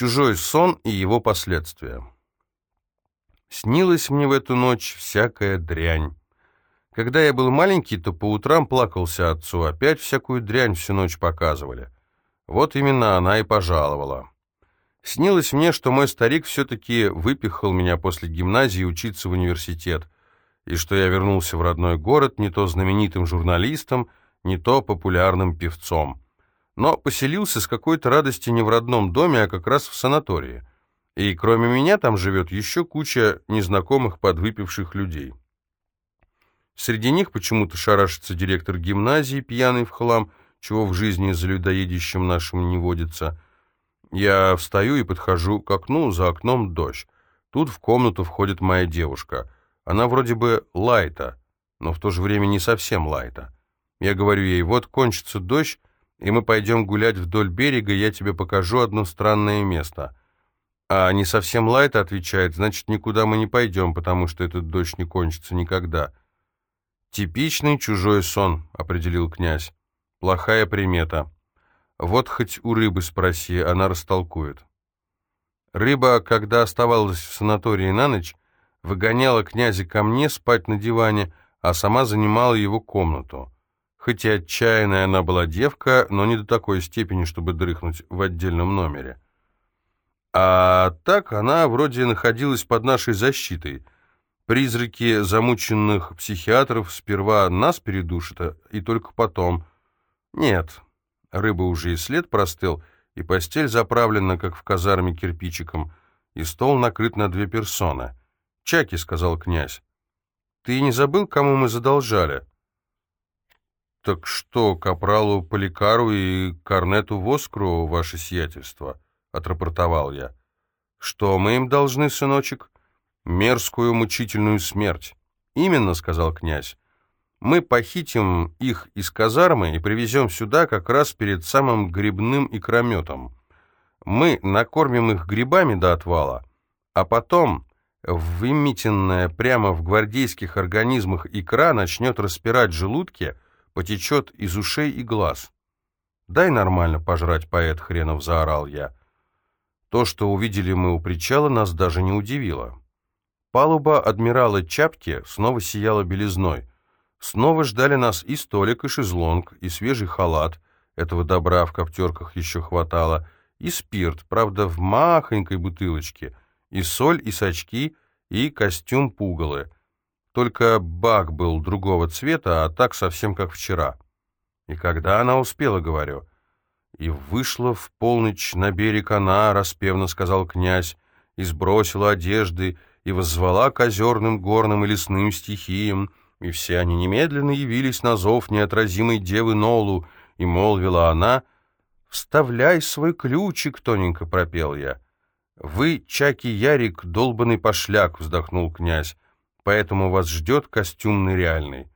Чужой сон и его последствия. Снилась мне в эту ночь всякая дрянь. Когда я был маленький, то по утрам плакался отцу, опять всякую дрянь всю ночь показывали. Вот именно она и пожаловала. Снилось мне, что мой старик все-таки выпихал меня после гимназии учиться в университет, и что я вернулся в родной город не то знаменитым журналистом, не то популярным певцом. Но поселился с какой-то радости не в родном доме, а как раз в санатории. И кроме меня там живет еще куча незнакомых подвыпивших людей. Среди них почему-то шарашится директор гимназии, пьяный в хлам, чего в жизни за людоедищем нашим не водится. Я встаю и подхожу к окну, за окном дождь. Тут в комнату входит моя девушка. Она вроде бы лайта, но в то же время не совсем лайта. Я говорю ей, вот кончится дождь, и мы пойдем гулять вдоль берега, я тебе покажу одно странное место. А не совсем лайта отвечает, значит, никуда мы не пойдем, потому что этот дождь не кончится никогда. «Типичный чужой сон», — определил князь. «Плохая примета. Вот хоть у рыбы спроси, она растолкует». Рыба, когда оставалась в санатории на ночь, выгоняла князя ко мне спать на диване, а сама занимала его комнату. Хоть и отчаянная она была девка, но не до такой степени, чтобы дрыхнуть в отдельном номере. А так она вроде находилась под нашей защитой — Призраки замученных психиатров сперва нас передушат, и только потом. Нет, рыба уже и след простыл, и постель заправлена, как в казарме, кирпичиком, и стол накрыт на две персоны. «Чаки», — сказал князь, — «ты не забыл, кому мы задолжали?» «Так что, капралу Поликару и корнету Воскру, ваше сиятельство?» — отрапортовал я. «Что мы им должны, сыночек?» мерзкую мучительную смерть. «Именно», — сказал князь, — «мы похитим их из казармы и привезем сюда как раз перед самым грибным икрометом. Мы накормим их грибами до отвала, а потом выметенная прямо в гвардейских организмах икра начнет распирать желудки, потечет из ушей и глаз. «Дай нормально пожрать, поэт хренов», — заорал я. То, что увидели мы у причала, нас даже не удивило. Палуба адмирала Чапки снова сияла белизной. Снова ждали нас и столик, и шезлонг, и свежий халат. Этого добра в коптерках еще хватало. И спирт, правда, в махонькой бутылочке. И соль, и сачки, и костюм пугалы. Только бак был другого цвета, а так совсем как вчера. И когда она успела, говорю. И вышла в полночь на берег она, распевно сказал князь, и сбросила одежды, и воззвала к озерным, горным и лесным стихиям, и все они немедленно явились на зов неотразимой девы Нолу, и молвила она, «Вставляй свой ключик», — тоненько пропел я. «Вы, Чаки Ярик, долбанный пошляк», — вздохнул князь, «поэтому вас ждет костюмный реальный».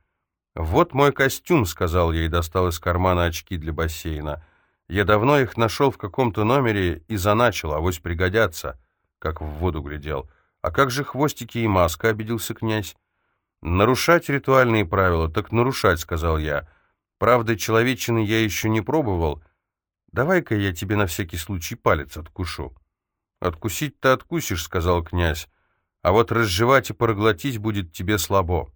«Вот мой костюм», — сказал я и достал из кармана очки для бассейна. «Я давно их нашел в каком-то номере и заначил, авось пригодятся», — как в воду глядел. «А как же хвостики и маска?» — обиделся князь. «Нарушать ритуальные правила, так нарушать», — сказал я. «Правда, человечины я еще не пробовал. Давай-ка я тебе на всякий случай палец откушу». «Откусить-то откусишь», — сказал князь. «А вот разжевать и проглотить будет тебе слабо».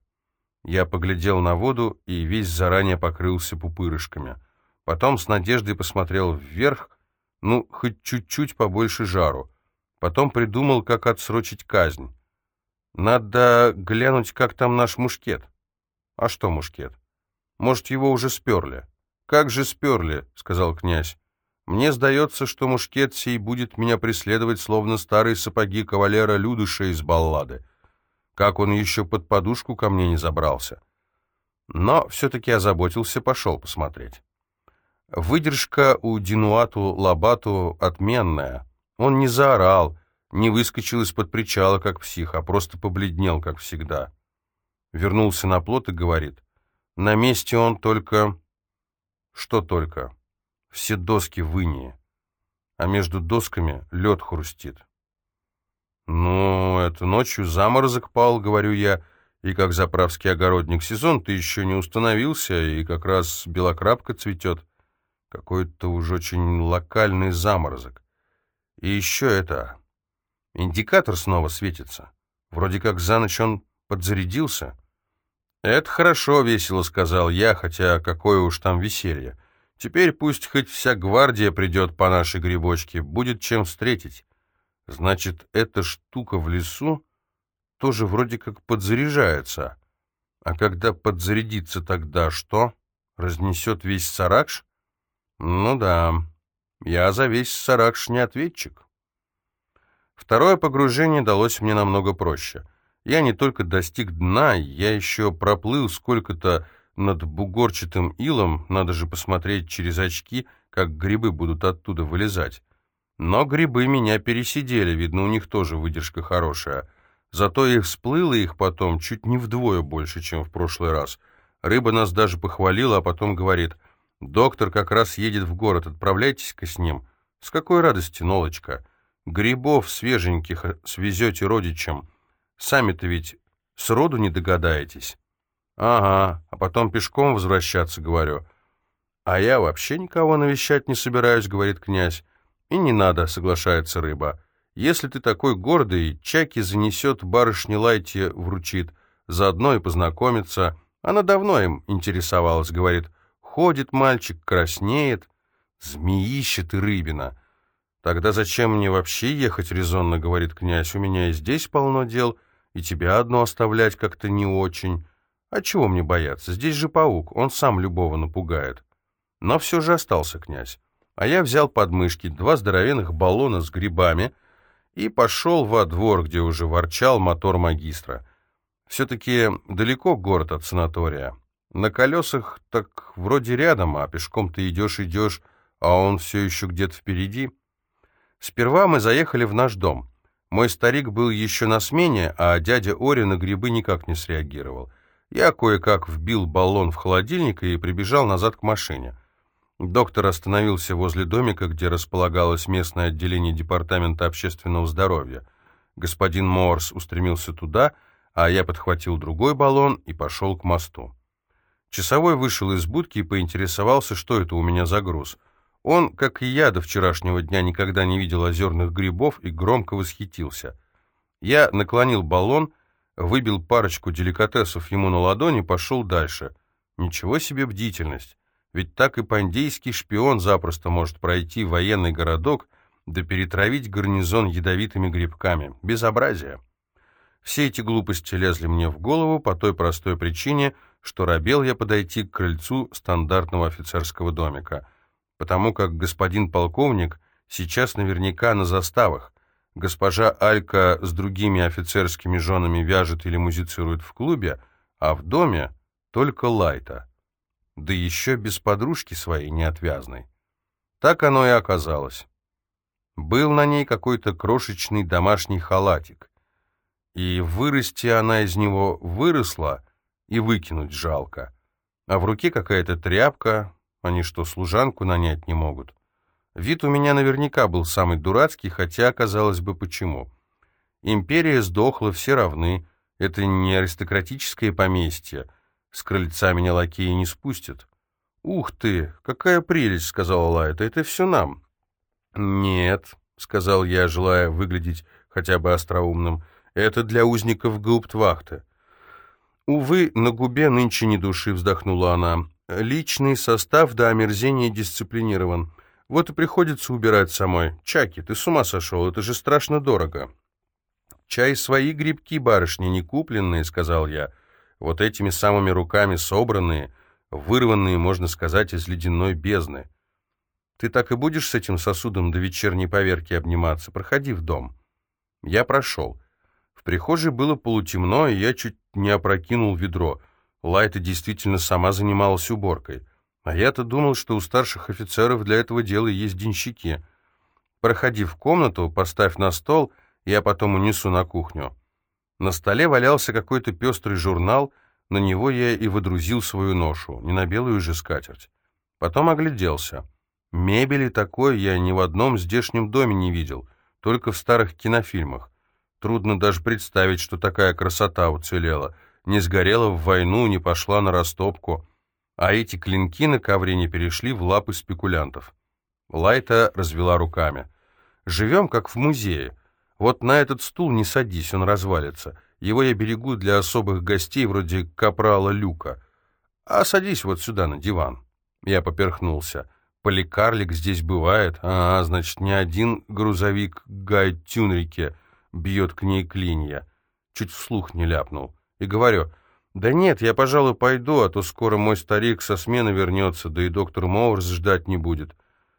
Я поглядел на воду и весь заранее покрылся пупырышками. Потом с надеждой посмотрел вверх, ну, хоть чуть-чуть побольше жару. Потом придумал, как отсрочить казнь. Надо глянуть, как там наш мушкет. А что мушкет? Может, его уже сперли? Как же сперли, сказал князь. Мне сдается, что мушкет сей будет меня преследовать, словно старые сапоги кавалера Людыша из баллады. Как он еще под подушку ко мне не забрался. Но все-таки озаботился, пошел посмотреть. Выдержка у Динуату Лабату отменная. Он не заорал, не выскочил из-под причала, как псих, а просто побледнел, как всегда. Вернулся на плот и говорит, на месте он только... Что только? Все доски в а между досками лед хрустит. «Ну, это ночью заморозок пал», — говорю я, и как заправский огородник сезон-то еще не установился, и как раз белокрапка цветет. Какой-то уж очень локальный заморозок. И еще это... Индикатор снова светится. Вроде как за ночь он подзарядился. «Это хорошо, — весело сказал я, хотя какое уж там веселье. Теперь пусть хоть вся гвардия придет по нашей грибочке, будет чем встретить. Значит, эта штука в лесу тоже вроде как подзаряжается. А когда подзарядится тогда что? Разнесет весь Саракш? Ну да, я за весь Саракш не ответчик. Второе погружение далось мне намного проще. Я не только достиг дна, я еще проплыл сколько-то над бугорчатым илом, надо же посмотреть через очки, как грибы будут оттуда вылезать. Но грибы меня пересидели, видно, у них тоже выдержка хорошая. Зато и всплыло их потом чуть не вдвое больше, чем в прошлый раз. Рыба нас даже похвалила, а потом говорит, «Доктор как раз едет в город, отправляйтесь-ка с ним». «С какой радости, Нолочка? Грибов свеженьких свезете родичам. Сами-то ведь сроду не догадаетесь». «Ага, а потом пешком возвращаться, говорю». «А я вообще никого навещать не собираюсь», — говорит князь. «И не надо», — соглашается рыба. «Если ты такой гордый, Чаки занесет барышне Лайте, вручит, заодно и познакомиться. Она давно им интересовалась, говорит. Ходит мальчик, краснеет. Змеище ты, рыбина». «Тогда зачем мне вообще ехать?» — резонно говорит князь. «У меня и здесь полно дел, и тебя одно оставлять как-то не очень». А чего мне бояться? Здесь же паук, он сам любого напугает. Но все же остался князь. А я взял под мышки два здоровенных баллона с грибами и пошел во двор, где уже ворчал мотор магистра. Все-таки далеко город от санатория. На колесах так вроде рядом, а пешком ты идешь-идешь, а он все еще где-то впереди. Сперва мы заехали в наш дом. Мой старик был еще на смене, а дядя Ори на грибы никак не среагировал. Я кое-как вбил баллон в холодильник и прибежал назад к машине. Доктор остановился возле домика, где располагалось местное отделение Департамента общественного здоровья. Господин Морс устремился туда, а я подхватил другой баллон и пошел к мосту. Часовой вышел из будки и поинтересовался, что это у меня за груз. Он, как и я, до вчерашнего дня никогда не видел озерных грибов и громко восхитился. Я наклонил баллон выбил парочку деликатесов ему на ладони, пошел дальше. Ничего себе бдительность. Ведь так и пандейский шпион запросто может пройти военный городок, да перетравить гарнизон ядовитыми грибками. Безобразие. Все эти глупости лезли мне в голову по той простой причине, что робел я подойти к крыльцу стандартного офицерского домика, потому как господин полковник сейчас наверняка на заставах, Госпожа Алька с другими офицерскими женами вяжет или музицирует в клубе, а в доме только Лайта. Да еще без подружки своей неотвязной. Так оно и оказалось. Был на ней какой-то крошечный домашний халатик. И вырасти она из него выросла, и выкинуть жалко. А в руке какая-то тряпка, они что, служанку нанять не могут? Вид у меня наверняка был самый дурацкий, хотя, казалось бы, почему. Империя сдохла, все равны. Это не аристократическое поместье. С крыльца меня лакеи не спустят. «Ух ты, какая прелесть!» — сказала Лайта. «Это все нам». «Нет», — сказал я, желая выглядеть хотя бы остроумным. «Это для узников гауптвахты». «Увы, на губе нынче не души», — вздохнула она. «Личный состав до омерзения дисциплинирован. Вот и приходится убирать самой. Чаки, ты с ума сошел, это же страшно дорого. Чай свои грибки, барышни, не купленные, сказал я. Вот этими самыми руками собранные, вырванные, можно сказать, из ледяной бездны. Ты так и будешь с этим сосудом до вечерней поверки обниматься? Проходи в дом. Я прошел. В прихожей было полутемно, и я чуть не опрокинул ведро. Лайта действительно сама занималась уборкой. А я-то думал, что у старших офицеров для этого дела есть денщики. Проходи в комнату, поставь на стол, я потом унесу на кухню. На столе валялся какой-то пестрый журнал, на него я и водрузил свою ношу, не на белую же скатерть. Потом огляделся. Мебели такой я ни в одном здешнем доме не видел, только в старых кинофильмах. Трудно даже представить, что такая красота уцелела. Не сгорела в войну, не пошла на растопку а эти клинки на ковре не перешли в лапы спекулянтов. Лайта развела руками. Живем, как в музее. Вот на этот стул не садись, он развалится. Его я берегу для особых гостей, вроде капрала Люка. А садись вот сюда, на диван. Я поперхнулся. Поликарлик здесь бывает. А, значит, не один грузовик Гай Тюнрике бьет к ней клинья. Чуть вслух не ляпнул. И говорю, да нет, я, пожалуй, пойду, а то скоро мой старик со смены вернется, да и доктор Моурс ждать не будет.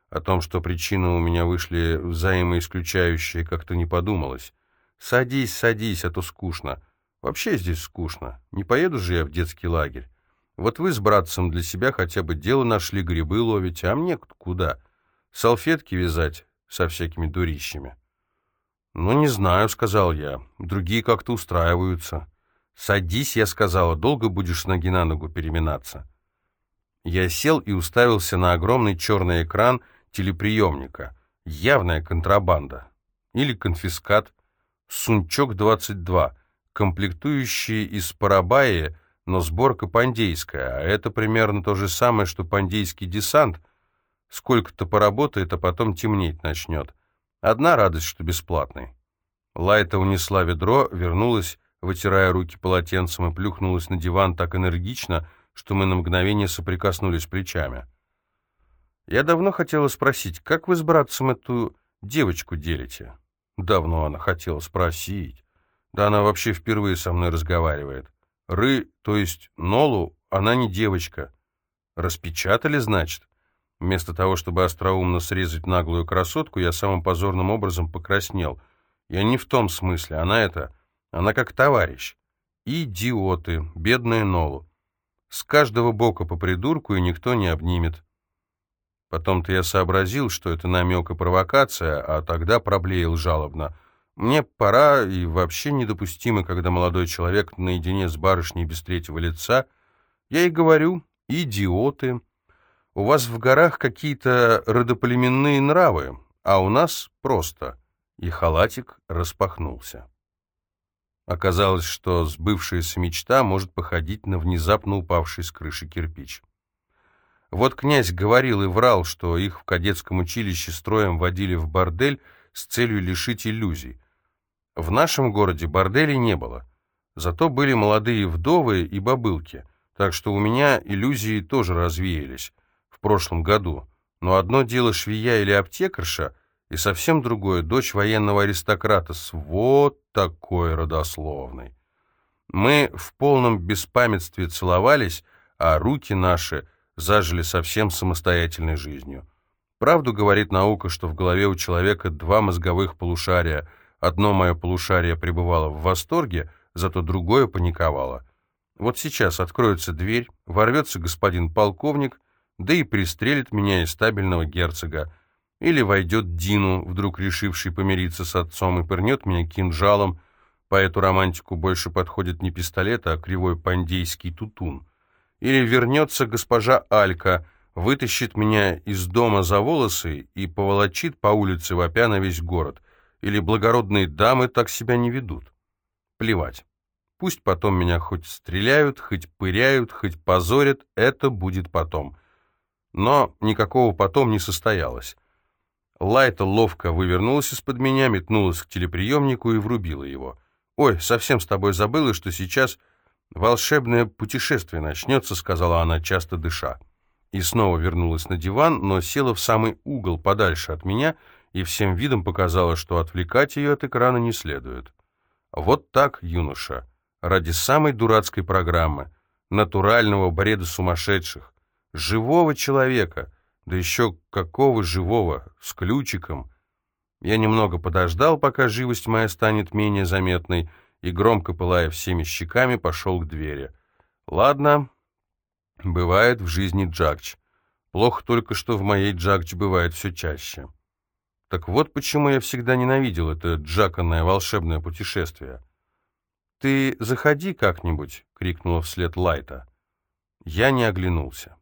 О том, что причины у меня вышли взаимоисключающие, как-то не подумалось. Садись, садись, а то скучно. Вообще здесь скучно. Не поеду же я в детский лагерь. Вот вы с братцем для себя хотя бы дело нашли, грибы ловить, а мне куда? Салфетки вязать со всякими дурищами. «Ну, не знаю», — сказал я. «Другие как-то устраиваются». «Садись», — я сказала, — «долго будешь ноги на ногу переминаться». Я сел и уставился на огромный черный экран телеприемника. Явная контрабанда. Или конфискат. Сунчок-22. Комплектующие из Парабаи, но сборка пандейская. А это примерно то же самое, что пандейский десант. Сколько-то поработает, а потом темнеть начнет. Одна радость, что бесплатный. Лайта унесла ведро, вернулась, вытирая руки полотенцем, и плюхнулась на диван так энергично, что мы на мгновение соприкоснулись плечами. Я давно хотела спросить, как вы с братцем эту девочку делите? Давно она хотела спросить. Да она вообще впервые со мной разговаривает. Ры, то есть Нолу, она не девочка. Распечатали, значит? Вместо того, чтобы остроумно срезать наглую красотку, я самым позорным образом покраснел. Я не в том смысле, она это... Она как товарищ. Идиоты, бедная Нолу. С каждого бока по придурку, и никто не обнимет. Потом-то я сообразил, что это намек и провокация, а тогда проблеял жалобно. Мне пора, и вообще недопустимо, когда молодой человек наедине с барышней без третьего лица. Я и говорю, идиоты. У вас в горах какие-то родоплеменные нравы, а у нас просто. И халатик распахнулся. Оказалось, что сбывшаяся мечта может походить на внезапно упавший с крыши кирпич. Вот князь говорил и врал, что их в кадетском училище строем водили в бордель с целью лишить иллюзий. В нашем городе борделей не было. Зато были молодые вдовы и бабылки, так что у меня иллюзии тоже развеялись в прошлом году. Но одно дело швея или аптекарша, и совсем другое — дочь военного аристократа с вот такой родословной. Мы в полном беспамятстве целовались, а руки наши зажили совсем самостоятельной жизнью. Правду говорит наука, что в голове у человека два мозговых полушария. Одно мое полушарие пребывало в восторге, зато другое паниковало. Вот сейчас откроется дверь, ворвется господин полковник, да и пристрелит меня из стабильного герцога. Или войдет Дину, вдруг решивший помириться с отцом, и пырнет меня кинжалом. По эту романтику больше подходит не пистолет, а кривой пандейский тутун. Или вернется госпожа Алька, вытащит меня из дома за волосы и поволочит по улице вопя на весь город. Или благородные дамы так себя не ведут. Плевать. Пусть потом меня хоть стреляют, хоть пыряют, хоть позорят, это будет потом. Но никакого потом не состоялось. Лайта ловко вывернулась из-под меня, метнулась к телеприемнику и врубила его. «Ой, совсем с тобой забыла, что сейчас волшебное путешествие начнется», — сказала она, часто дыша. И снова вернулась на диван, но села в самый угол, подальше от меня, и всем видом показала, что отвлекать ее от экрана не следует. Вот так, юноша, ради самой дурацкой программы, натурального бреда сумасшедших, живого человека — да еще какого живого, с ключиком. Я немного подождал, пока живость моя станет менее заметной, и, громко пылая всеми щеками, пошел к двери. Ладно, бывает в жизни Джакч. Плохо только, что в моей Джакч бывает все чаще. Так вот почему я всегда ненавидел это джаканное волшебное путешествие. «Ты заходи как-нибудь!» — крикнула вслед Лайта. Я не оглянулся.